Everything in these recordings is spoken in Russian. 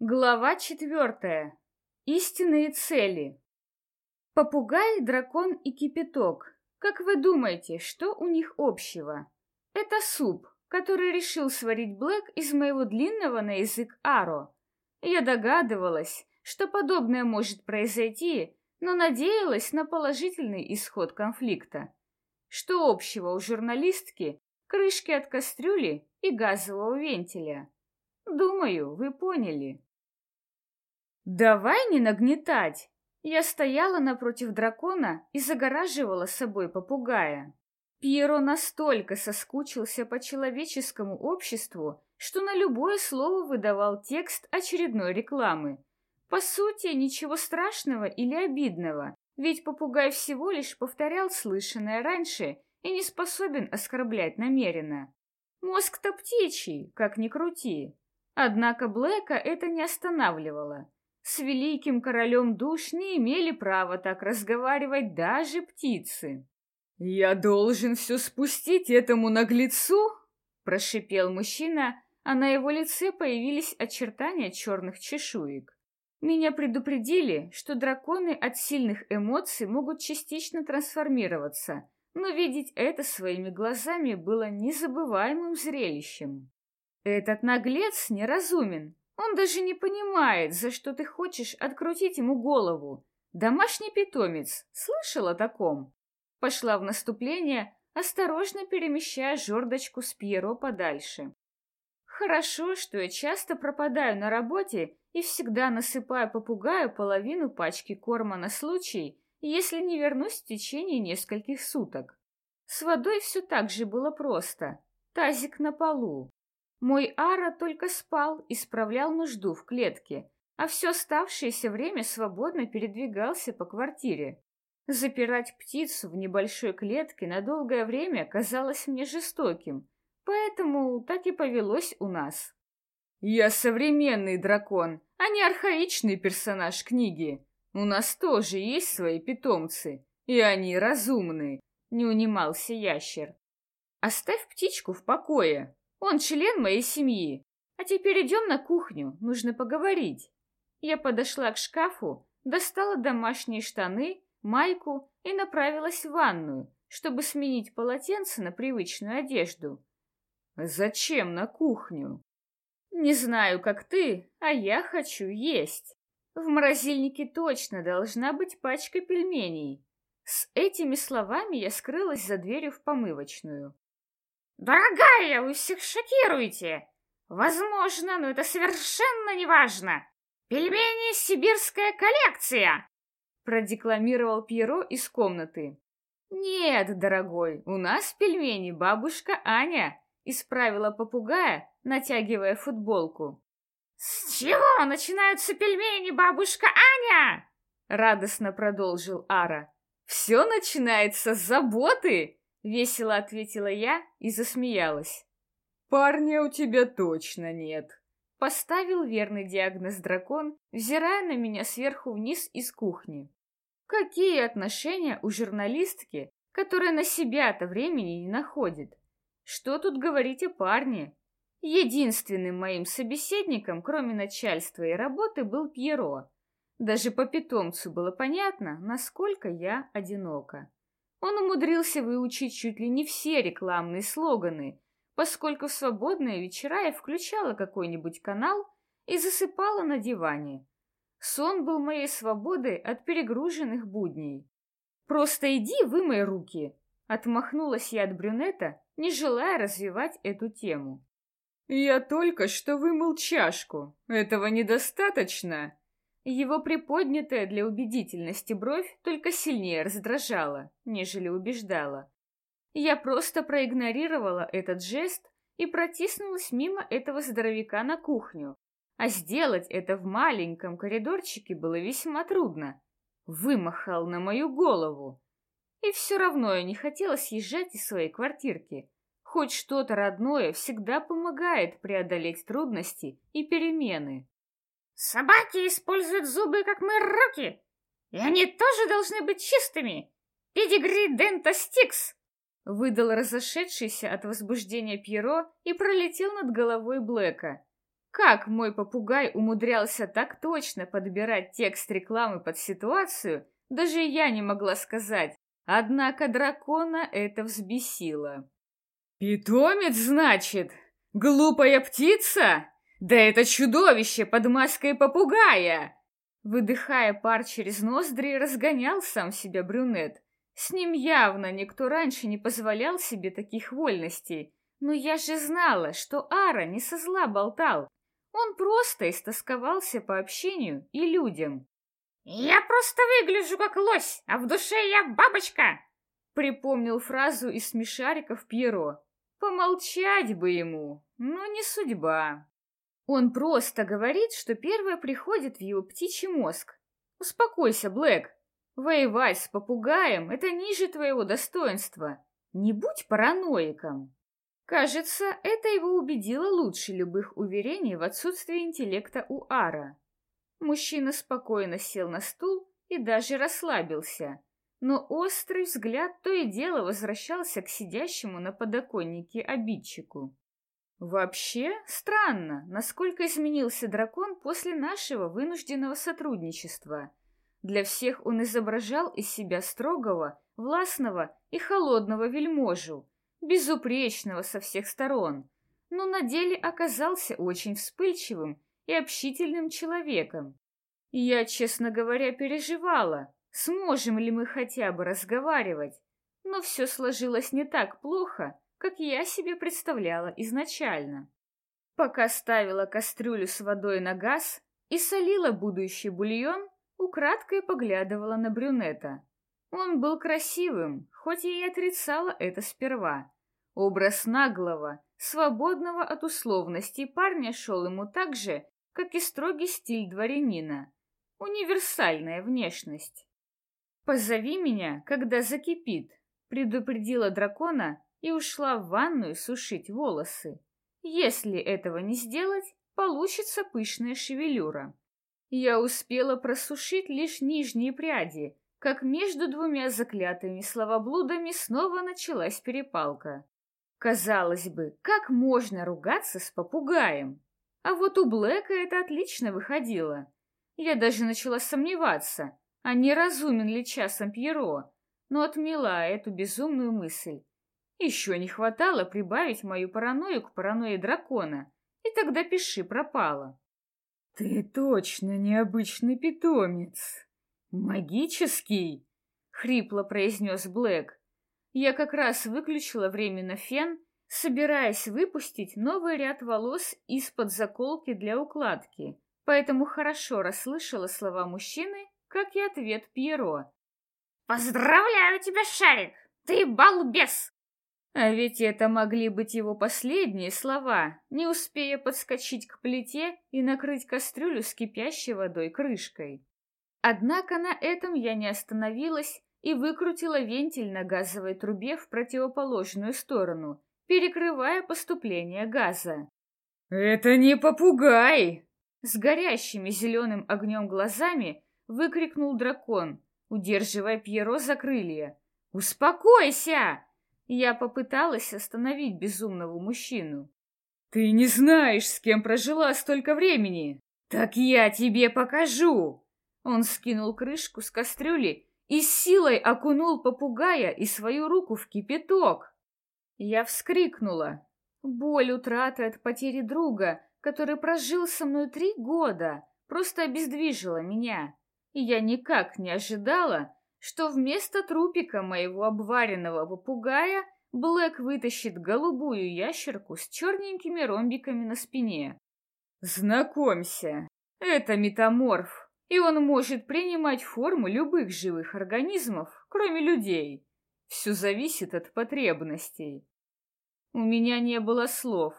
Глава четвертая. Истинные цели. Попугай, дракон и кипяток. Как вы думаете, что у них общего? Это суп, который решил сварить Блэк из моего длинного на язык аро. Я догадывалась, что подобное может произойти, но надеялась на положительный исход конфликта. Что общего у журналистки, крышки от кастрюли и газового вентиля? Думаю, вы поняли. «Давай не нагнетать!» Я стояла напротив дракона и загораживала собой попугая. Пьеро настолько соскучился по человеческому обществу, что на любое слово выдавал текст очередной рекламы. По сути, ничего страшного или обидного, ведь попугай всего лишь повторял слышанное раньше и не способен оскорблять намеренно. Мозг-то птичий, как ни крути. Однако Блэка это не останавливало с великим королем душ не имели права так разговаривать даже птицы. «Я должен все спустить этому наглецу?» — прошипел мужчина, а на его лице появились очертания черных чешуек. Меня предупредили, что драконы от сильных эмоций могут частично трансформироваться, но видеть это своими глазами было незабываемым зрелищем. Этот наглец неразумен, он даже не понимает, за что ты хочешь открутить ему голову. Домашний питомец. Слышал о таком? Пошла в наступление, осторожно перемещая жердочку с Пьеро подальше. Хорошо, что я часто пропадаю на работе и всегда насыпаю попугаю половину пачки корма на случай, если не вернусь в течение нескольких суток. С водой все так же было просто. Тазик на полу. Мой Ара только спал и справлял нужду в клетке, а все оставшееся время свободно передвигался по квартире. Запирать птицу в небольшой клетке на долгое время казалось мне жестоким, поэтому так и повелось у нас. «Я современный дракон, а не архаичный персонаж книги. У нас тоже есть свои питомцы, и они разумны», — не унимался ящер. «Оставь птичку в покое», он член моей семьи. А теперь идем на кухню, нужно поговорить. Я подошла к шкафу, достала домашние штаны, майку и направилась в ванную, чтобы сменить полотенце на привычную одежду. Зачем на кухню? Не знаю, как ты, а я хочу есть. В морозильнике точно должна быть пачка пельменей. С этими словами я скрылась за дверью в помывочную. «Дорогая, вы всех шокируете! Возможно, но это совершенно не важно! Пельмени «Сибирская коллекция!» Продекламировал Пьеро из комнаты. «Нет, дорогой, у нас пельмени бабушка Аня!» Исправила попугая, натягивая футболку. «С чего начинаются пельмени, бабушка Аня?» Радостно продолжил Ара. «Все начинается с заботы!» Весело ответила я и засмеялась. «Парня у тебя точно нет!» Поставил верный диагноз дракон, взирая на меня сверху вниз из кухни. Какие отношения у журналистки, которая на себя-то времени не находит? Что тут говорить о парне? Единственным моим собеседником, кроме начальства и работы, был Пьеро. Даже по питомцу было понятно, насколько я одинока. Он умудрился выучить чуть ли не все рекламные слоганы, поскольку в свободные вечера я включала какой-нибудь канал и засыпала на диване. Сон был моей свободой от перегруженных будней. «Просто иди вымой руки!» Отмахнулась я от брюнета, не желая развивать эту тему. «Я только что вымыл чашку. Этого недостаточно?» Его приподнятая для убедительности бровь только сильнее раздражала, нежели убеждала. Я просто проигнорировала этот жест и протиснулась мимо этого здоровяка на кухню. А сделать это в маленьком коридорчике было весьма трудно. Вымахал на мою голову. И все равно я не хотела съезжать из своей квартирки. Хоть что-то родное всегда помогает преодолеть трудности и перемены. Собаки используют зубы, как мы руки, и они тоже должны быть чистыми. Педигри Дента Стикс!» Выдал разошедшийся от возбуждения Пьеро и пролетел над головой Блэка. Как мой попугай умудрялся так точно подбирать текст рекламы под ситуацию, даже я не могла сказать. Однако дракона это взбесило. «Питомец, значит? Глупая птица? Да это чудовище под маской попугая!» Выдыхая пар через ноздри, разгонял сам себя брюнет. С ним явно никто раньше не позволял себе таких вольностей. Но я же знала, что Ара не со зла болтал. Он просто истосковался по общению и людям. «Я просто выгляжу как лось, а в душе я бабочка!» Припомнил фразу из смешариков Пьеро. Помолчать бы ему, но не судьба. Он просто говорит, что первое приходит в его птичий мозг. Успокойся, Блэк. Воевать с попугаем — это ниже твоего достоинства. Не будь параноиком. Кажется, это его убедило лучше любых уверений в отсутствии интеллекта у Ара. Мужчина спокойно сел на стул и даже расслабился, но острый взгляд то и дело возвращался к сидящему на подоконнике обидчику. Вообще, странно, насколько изменился дракон после нашего вынужденного сотрудничества. Для всех он изображал из себя строгого, властного и холодного вельможу, безупречного со всех сторон, но на деле оказался очень вспыльчивым и общительным человеком. Я, честно говоря, переживала, сможем ли мы хотя бы разговаривать, но все сложилось не так плохо, как я себе представляла изначально. Пока ставила кастрюлю с водой на газ и солила будущий бульон, украдкой поглядывала на брюнета. Он был красивым, хоть я и отрицала это сперва. Образ наглого, свободного от условностей парня шел ему так же, как и строгий стиль дворянина. Универсальная внешность. «Позови меня, когда закипит», — предупредила дракона и ушла в ванную сушить волосы. Если этого не сделать, получится пышная шевелюра. Я успела просушить лишь нижние пряди, как между двумя заклятыми словоблудами снова началась перепалка. Казалось бы, как можно ругаться с попугаем? А вот у Блэка это отлично выходило. Я даже начала сомневаться, а не разумен ли часом Пьеро, но отмела эту безумную мысль. Еще не хватало прибавить мою паранойю к паранойи дракона, и тогда пиши пропало. Ты точно необычный питомец. Магический, хрипло произнес Блэк. Я как раз выключила временно фен, собираясь выпустить новый ряд волос из-под заколки для укладки, поэтому хорошо расслышала слова мужчины, как и ответ Пьеро. «Поздравляю тебя, Шарик! Ты балбес! А ведь это могли быть его последние слова, не успея подскочить к плите и накрыть кастрюлю с кипящей водой крышкой. Однако на этом я не остановилась и выкрутила вентиль на газовой трубе в противоположную сторону, перекрывая поступление газа. «Это не попугай!» С горящими зеленым огнем глазами выкрикнул дракон, удерживая Пьеро за крылья. «Успокойся!» Я попыталась остановить безумного мужчину. «Ты не знаешь, с кем прожила столько времени! Так я тебе покажу!» Он скинул крышку с кастрюли и с силой окунул попугая и свою руку в кипяток. Я вскрикнула. Боль утраты от потери друга, который прожил со мной три года, просто обездвижила меня. И я никак не ожидала, что вместо трупика моего обваренного попугая Блэк вытащит голубую ящерку с черненькими ромбиками на спине. Знакомься, это метаморф, и он может принимать форму любых живых организмов, кроме людей. Все зависит от потребностей. У меня не было слов,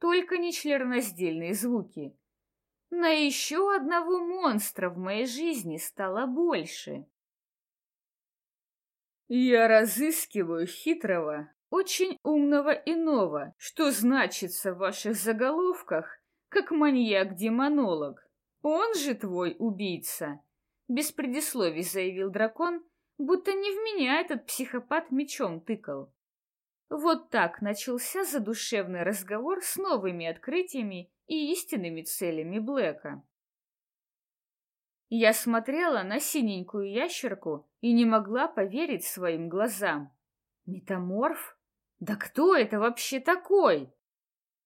только нечленораздельные звуки. На еще одного монстра в моей жизни стало больше. Я разыскиваю хитрого, очень умного иного, что значится в ваших заголовках, как маньяк-демонолог. Он же твой убийца. Без предисловий заявил дракон, будто не в меня этот психопат мечом тыкал. Вот так начался задушевный разговор с новыми открытиями и истинными целями Блэка. Я смотрела на синенькую ящерку и не могла поверить своим глазам. Метаморф? Да кто это вообще такой?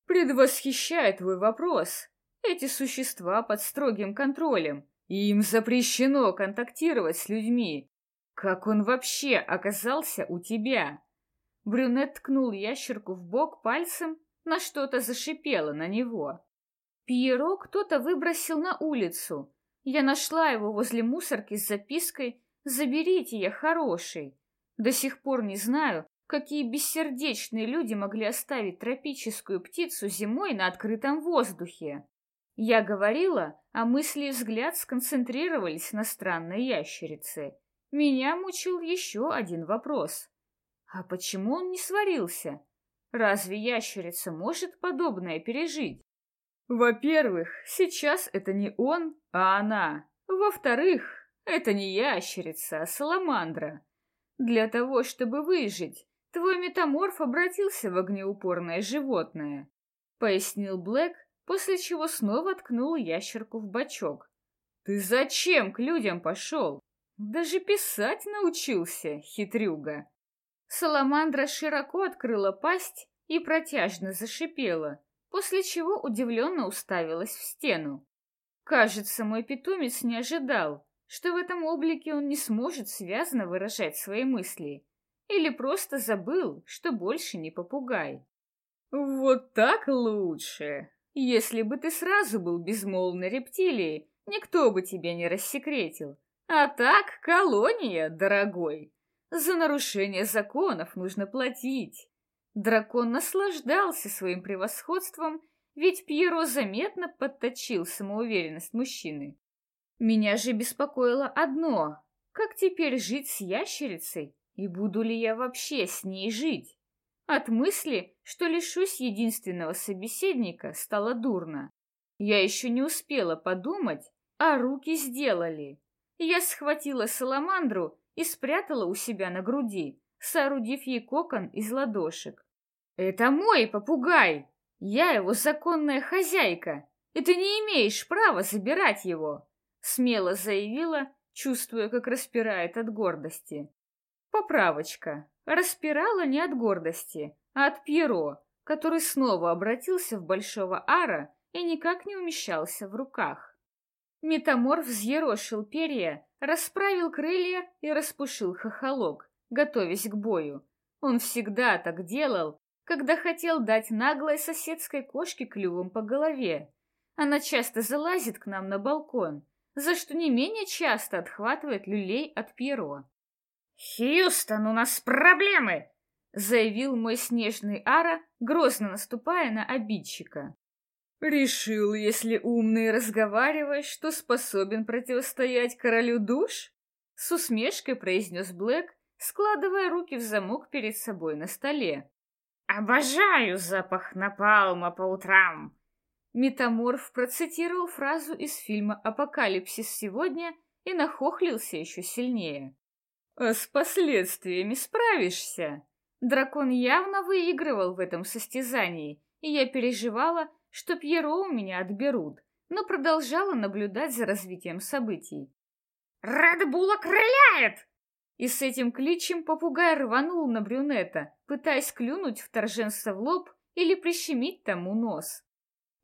Предвосхищает твой вопрос. Эти существа под строгим контролем, и им запрещено контактировать с людьми. Как он вообще оказался у тебя? Брюнет ткнул ящерку в бок пальцем, на что-то зашипело на него. Пьеро кто-то выбросил на улицу, я нашла его возле мусорки с запиской «Заберите, я хороший». До сих пор не знаю, какие бессердечные люди могли оставить тропическую птицу зимой на открытом воздухе. Я говорила, а мысли и взгляд сконцентрировались на странной ящерице. Меня мучил еще один вопрос. А почему он не сварился? Разве ящерица может подобное пережить? Во-первых, сейчас это не он, а она. Во-вторых, это не ящерица, а саламандра. Для того, чтобы выжить, твой метаморф обратился в огнеупорное животное, пояснил Блэк, после чего снова ткнул ящерку в бочок. Ты зачем к людям пошел? Даже писать научился, хитрюга. Саламандра широко открыла пасть и протяжно зашипела, после чего удивленно уставилась в стену. Кажется, мой питомец не ожидал, что в этом облике он не сможет связно выражать свои мысли, или просто забыл, что больше не попугай. Вот так лучше. Если бы ты сразу был безмолвной рептилией, никто бы тебя не рассекретил. А так, колония, дорогой. За нарушение законов нужно платить. Дракон наслаждался своим превосходством, ведь Пьеро заметно подточил самоуверенность мужчины. Меня же беспокоило одно — как теперь жить с ящерицей, и буду ли я вообще с ней жить? От мысли, что лишусь единственного собеседника, стало дурно. Я еще не успела подумать, а руки сделали. Я схватила саламандру и спрятала у себя на груди, соорудив ей кокон из ладошек. «Это мой попугай! Я его законная хозяйка, и ты не имеешь права забирать его!» Смело заявила, чувствуя, как распирает от гордости. Поправочка. Распирала не от гордости, а от Пьеро, который снова обратился в большого ара и никак не умещался в руках. Метаморф взъерошил перья, расправил крылья и распушил хохолок, готовясь к бою. Он всегда так делал, когда хотел дать наглой соседской кошке клювом по голове. Она часто залазит к нам на балкон, за что не менее часто отхватывает люлей от Пьеро. «Хьюстон, у нас проблемы!» — заявил мой снежный Ара, грозно наступая на обидчика. «Решил, если умный разговариваешь, что способен противостоять королю душ?» С усмешкой произнес Блэк, складывая руки в замок перед собой на столе. Обожаю запах напалма по утрам. Метаморф процитировал фразу из фильма «Апокалипсис сегодня» и нахохлился еще сильнее. «А с последствиями справишься?» Дракон явно выигрывал в этом состязании, и я переживала, что Пьеро у меня отберут, но продолжала наблюдать за развитием событий. «Редбул окрыляет!» И с этим кличем попугай рванул на брюнета, пытаясь клюнуть вторженца в лоб или прищемить тому нос.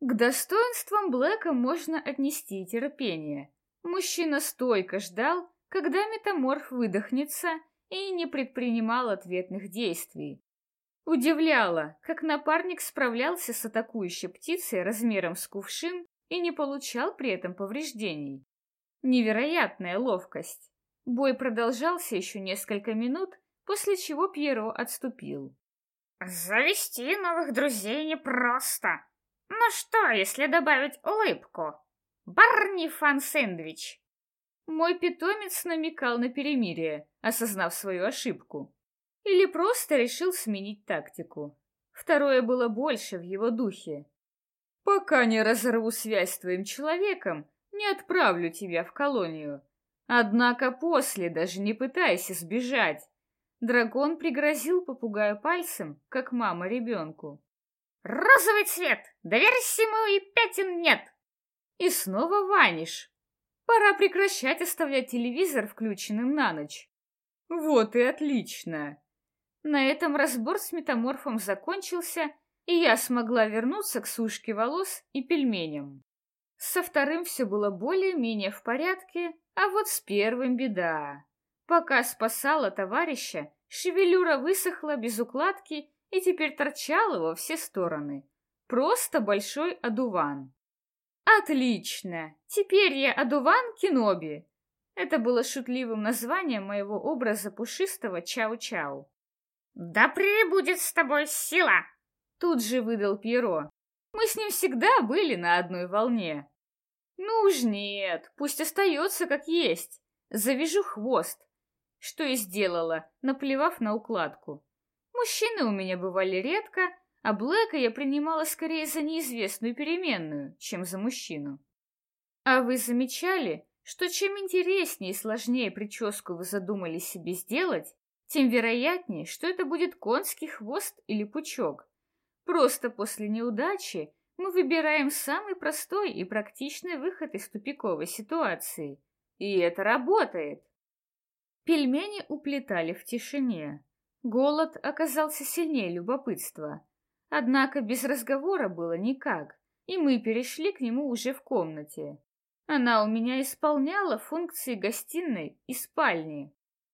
К достоинствам Блэка можно отнести терпение. Мужчина стойко ждал, когда метаморф выдохнется и не предпринимал ответных действий. Удивляло, как напарник справлялся с атакующей птицей размером с кувшин и не получал при этом повреждений. Невероятная ловкость. Бой продолжался еще несколько минут, после чего Пьеро отступил. «Завести новых друзей непросто. Ну что, если добавить улыбку? Барни фан-сэндвич!» Мой питомец намекал на перемирие, осознав свою ошибку. Или просто решил сменить тактику. Второе было больше в его духе. «Пока не разорву связь с твоим человеком, не отправлю тебя в колонию. Однако после даже не пытайся сбежать. Дракон пригрозил попугаю пальцем, как мама ребенку. Розовый цвет! Доверься ему и пятен нет!» И снова ванишь. Пора прекращать оставлять телевизор включенным на ночь. Вот и отлично. На этом разбор с метаморфом закончился, и я смогла вернуться к сушке волос и пельменям. Со вторым все было более-менее в порядке, а вот с первым беда. Пока спасала товарища, шевелюра высохла без укладки и теперь торчала во все стороны. Просто большой одуван. Отлично! Теперь я одуван Киноби. Это было шутливым названием моего образа пушистого Чау-Чау. «Да прибудет с тобой сила!» Тут же выдал Пьеро. Мы с ним всегда были на одной волне. Ну уж нет, пусть остается как есть. Завяжу хвост. Что и сделала, наплевав на укладку. Мужчины у меня бывали редко, а Блэка я принимала скорее за неизвестную переменную, чем за мужчину. А вы замечали, что чем интереснее и сложнее прическу вы задумали себе сделать, тем вероятнее, что это будет конский хвост или пучок. Просто после неудачи мы выбираем самый простой и практичный выход из тупиковой ситуации. И это работает. Пельмени уплетали в тишине. Голод оказался сильнее любопытства. Однако без разговора было никак, и мы перешли к нему уже в комнате. Она у меня исполняла функции гостиной и спальни.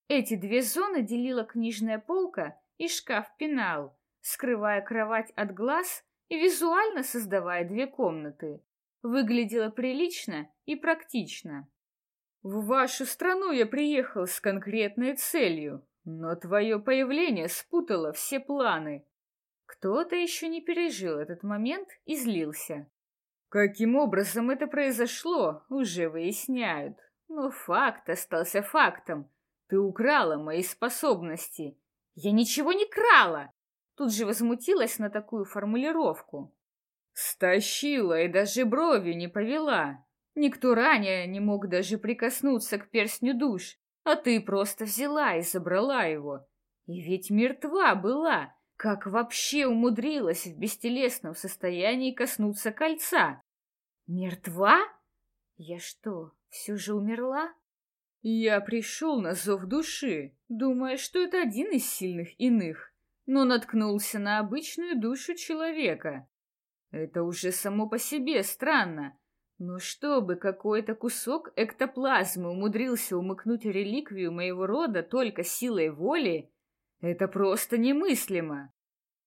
Эти две зоны делила книжная полка и шкаф-пенал, скрывая кровать от глаз и визуально создавая две комнаты. Выглядело прилично и практично. В вашу страну я приехал с конкретной целью, но твое появление спутало все планы. Кто-то еще не пережил этот момент и злился. Каким образом это произошло, уже выясняют. Но факт остался фактом. Ты украла мои способности. Я ничего не крала. Тут же возмутилась на такую формулировку. Стащила и даже бровью не повела. Никто ранее не мог даже прикоснуться к перстню душ, а ты просто взяла и забрала его. И ведь мертва была. Как вообще умудрилась в бестелесном состоянии коснуться кольца? Мертва? Я что, все же умерла? Я пришел на зов души, думая, что это один из сильных иных, но наткнулся на обычную душу человека. Это уже само по себе странно, но чтобы какой-то кусок эктоплазмы умудрился умыкнуть реликвию моего рода только силой воли, это просто немыслимо.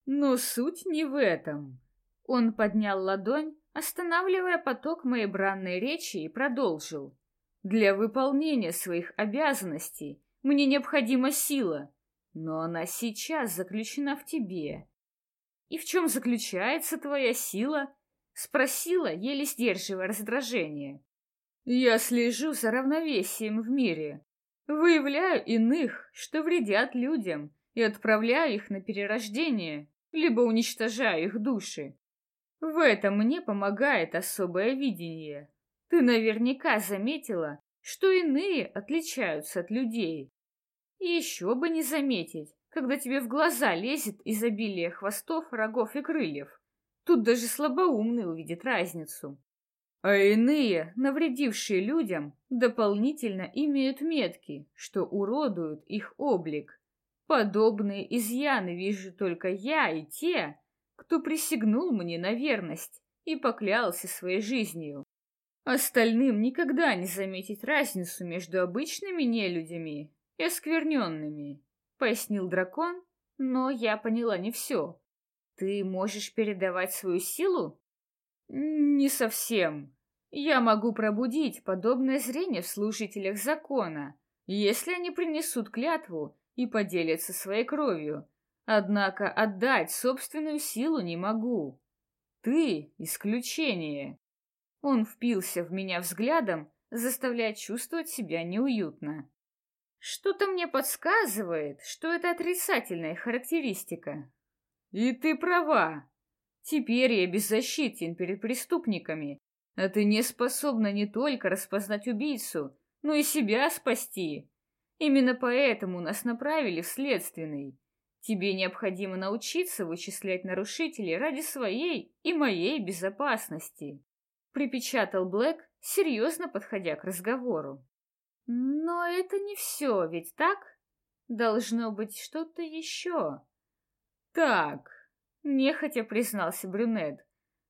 Но суть не в этом. Он поднял ладонь, останавливая поток моей бранной речи, и продолжил. Для выполнения своих обязанностей мне необходима сила, но она сейчас заключена в тебе. И в чем заключается твоя сила? Спросила, еле сдерживая раздражение. Я слежу за равновесием в мире, выявляю иных, что вредят людям, и отправляю их на перерождение, либо уничтожаю их души. В этом мне помогает особое видение, ты наверняка заметила, что иные отличаются от людей. Еще бы не заметить, когда тебе в глаза лезет изобилие хвостов, рогов и крыльев. Тут даже слабоумный увидит разницу. А иные, навредившие людям, дополнительно имеют метки, что уродуют их облик. Подобные изъяны вижу только я и те, кто присягнул мне на верность и поклялся своей жизнью. Остальным никогда не заметить разницу между обычными нелюдями и оскверненными, пояснил дракон, но я поняла не все. Ты можешь передавать свою силу? Не совсем. Я могу пробудить подобное зрение в служителях закона, если они принесут клятву и поделятся своей кровью. Однако отдать собственную силу не могу. Ты — исключение. Он впился в меня взглядом, заставляя чувствовать себя неуютно. Что-то мне подсказывает, что это отрицательная характеристика. И ты права. Теперь я беззащитен перед преступниками, а ты не способна не только распознать убийцу, но и себя спасти. Именно поэтому нас направили в следственный. Тебе необходимо научиться вычислять нарушителей ради своей и моей безопасности, припечатал Блэк, серьезно подходя к разговору. Но это не все, ведь так? Должно быть что-то еще. Так, нехотя признался брюнет.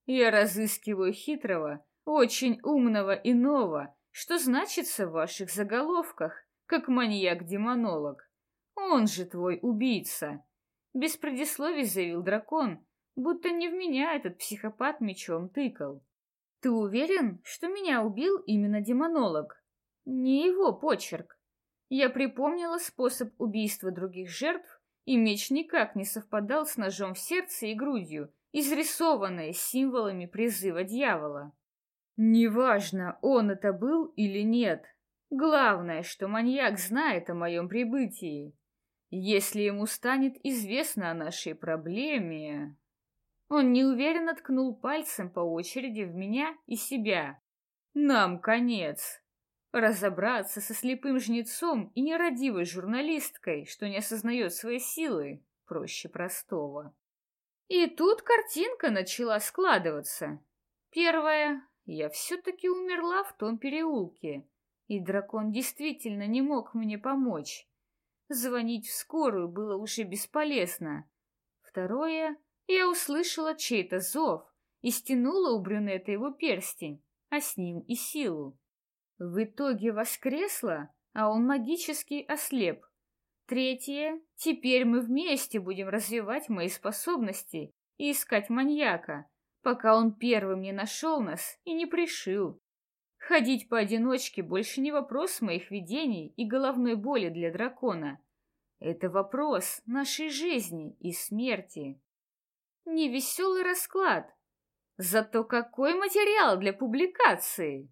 Я разыскиваю хитрого, очень умного иного, что значится в ваших заголовках, как маньяк-демонолог. Он же твой убийца. Без предисловий заявил дракон, будто не в меня этот психопат мечом тыкал. Ты уверен, что меня убил именно демонолог? Не его почерк. Я припомнила способ убийства других жертв, и меч никак не совпадал с ножом в сердце и грудью, изрисованной символами призыва дьявола. Неважно, он это был или нет. Главное, что маньяк знает о моем прибытии. Если ему станет известно о нашей проблеме... Он неуверенно ткнул пальцем по очереди в меня и себя. Нам конец. Разобраться со слепым жнецом и нерадивой журналисткой, что не осознает своей силы, проще простого. И тут картинка начала складываться. Первое. Я все-таки умерла в том переулке, и дракон действительно не мог мне помочь. Звонить в скорую было уже бесполезно. Второе, я услышала чей-то зов и стянула у брюнета его перстень, а с ним и силу. В итоге воскресла, а он магически ослеп. Третье, теперь мы вместе будем развивать мои способности и искать маньяка, пока он первым не нашел нас и не пришил. Ходить поодиночке больше не вопрос моих видений и головной боли для дракона. Это вопрос нашей жизни и смерти. Невеселый расклад. Зато какой материал для публикации!